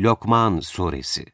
Lokman Suresi.